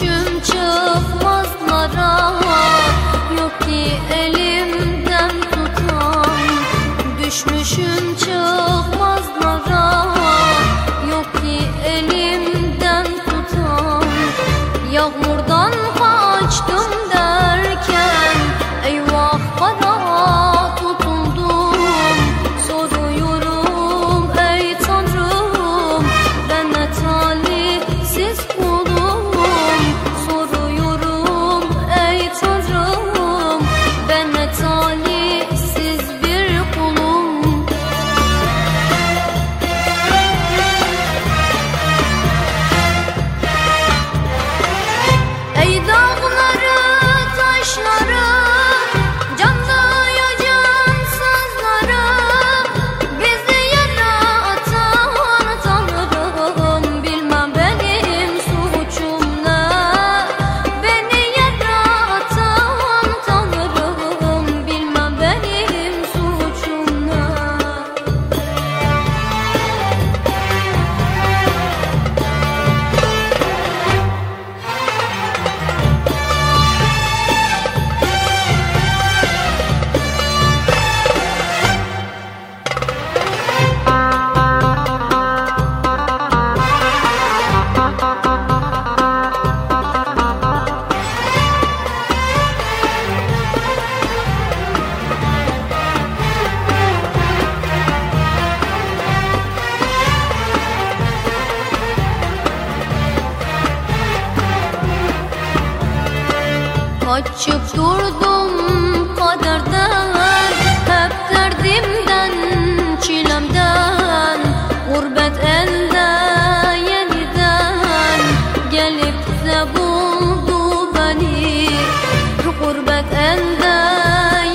Düşüm çıkmaz nara. Yok ki el Kaçıp durdum kaderden Hep derdimden, çilemden. Gurbet elde yeniden Gelip de buldu beni. Gurbet elde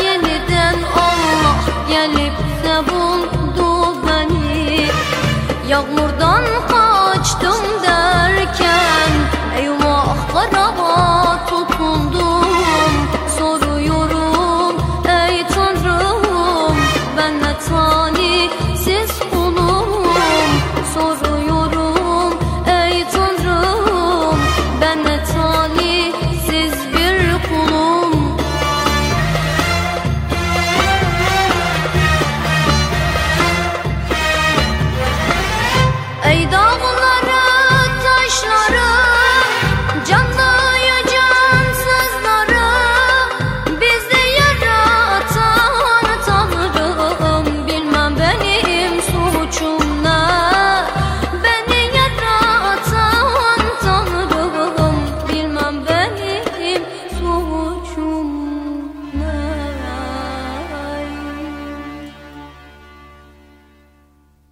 yeniden Allah gelip de buldu beni. Yağmurdan kaçtım derken